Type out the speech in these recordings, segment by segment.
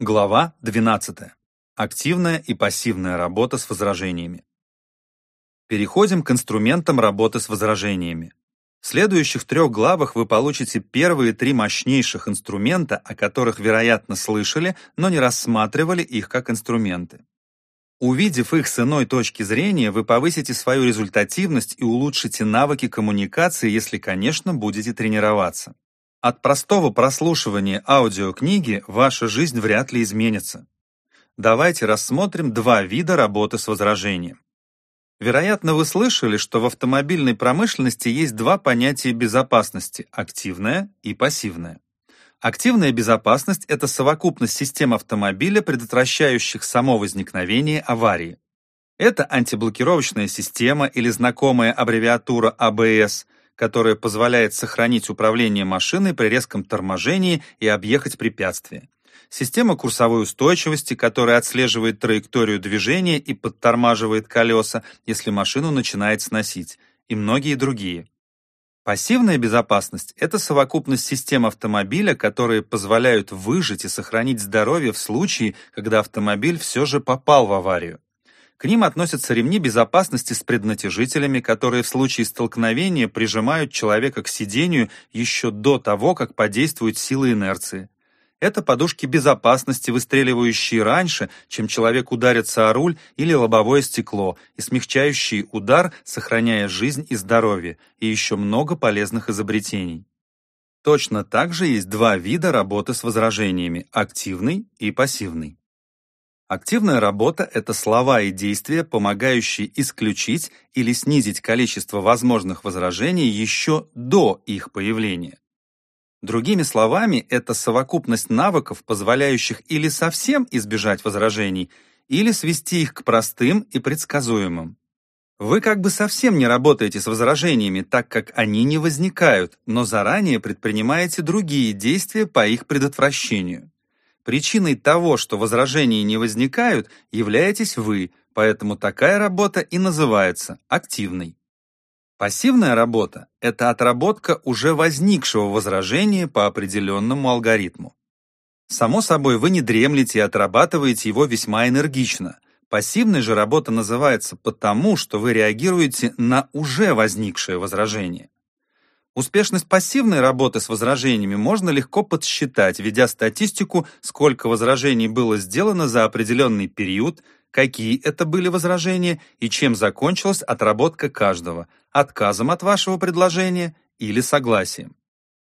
Глава 12. Активная и пассивная работа с возражениями. Переходим к инструментам работы с возражениями. В следующих трех главах вы получите первые три мощнейших инструмента, о которых, вероятно, слышали, но не рассматривали их как инструменты. Увидев их с иной точки зрения, вы повысите свою результативность и улучшите навыки коммуникации, если, конечно, будете тренироваться. От простого прослушивания аудиокниги ваша жизнь вряд ли изменится. Давайте рассмотрим два вида работы с возражением. Вероятно, вы слышали, что в автомобильной промышленности есть два понятия безопасности – активная и пассивная. Активная безопасность – это совокупность систем автомобиля, предотвращающих само возникновение аварии. Это антиблокировочная система или знакомая аббревиатура АБС – которая позволяет сохранить управление машиной при резком торможении и объехать препятствие. Система курсовой устойчивости, которая отслеживает траекторию движения и подтормаживает колеса, если машину начинает сносить, и многие другие. Пассивная безопасность – это совокупность систем автомобиля, которые позволяют выжить и сохранить здоровье в случае, когда автомобиль все же попал в аварию. К ним относятся ремни безопасности с преднатяжителями, которые в случае столкновения прижимают человека к сидению еще до того, как подействует сила инерции. Это подушки безопасности, выстреливающие раньше, чем человек ударится о руль или лобовое стекло, и смягчающие удар, сохраняя жизнь и здоровье, и еще много полезных изобретений. Точно так же есть два вида работы с возражениями – активный и пассивный. Активная работа – это слова и действия, помогающие исключить или снизить количество возможных возражений еще до их появления. Другими словами, это совокупность навыков, позволяющих или совсем избежать возражений, или свести их к простым и предсказуемым. Вы как бы совсем не работаете с возражениями, так как они не возникают, но заранее предпринимаете другие действия по их предотвращению. Причиной того, что возражений не возникают, являетесь вы, поэтому такая работа и называется активной. Пассивная работа – это отработка уже возникшего возражения по определенному алгоритму. Само собой, вы не дремлете и отрабатываете его весьма энергично. Пассивная же работа называется потому, что вы реагируете на уже возникшее возражение. Успешность пассивной работы с возражениями можно легко подсчитать, ведя статистику, сколько возражений было сделано за определенный период, какие это были возражения и чем закончилась отработка каждого, отказом от вашего предложения или согласием.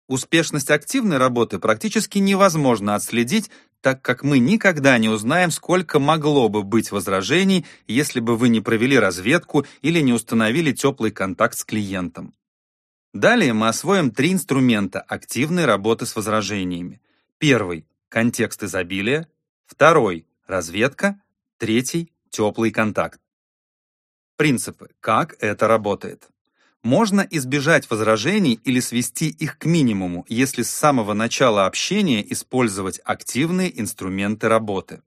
Успешность активной работы практически невозможно отследить, так как мы никогда не узнаем, сколько могло бы быть возражений, если бы вы не провели разведку или не установили теплый контакт с клиентом. Далее мы освоим три инструмента активной работы с возражениями. Первый – контекст изобилия. Второй – разведка. Третий – теплый контакт. Принципы. Как это работает? Можно избежать возражений или свести их к минимуму, если с самого начала общения использовать активные инструменты работы.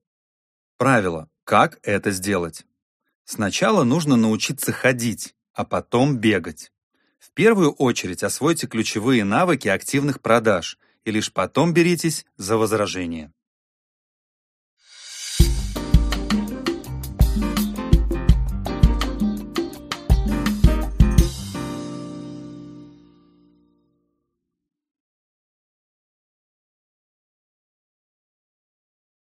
Правило. Как это сделать? Сначала нужно научиться ходить, а потом бегать. В первую очередь освойте ключевые навыки активных продаж и лишь потом беритесь за возражения.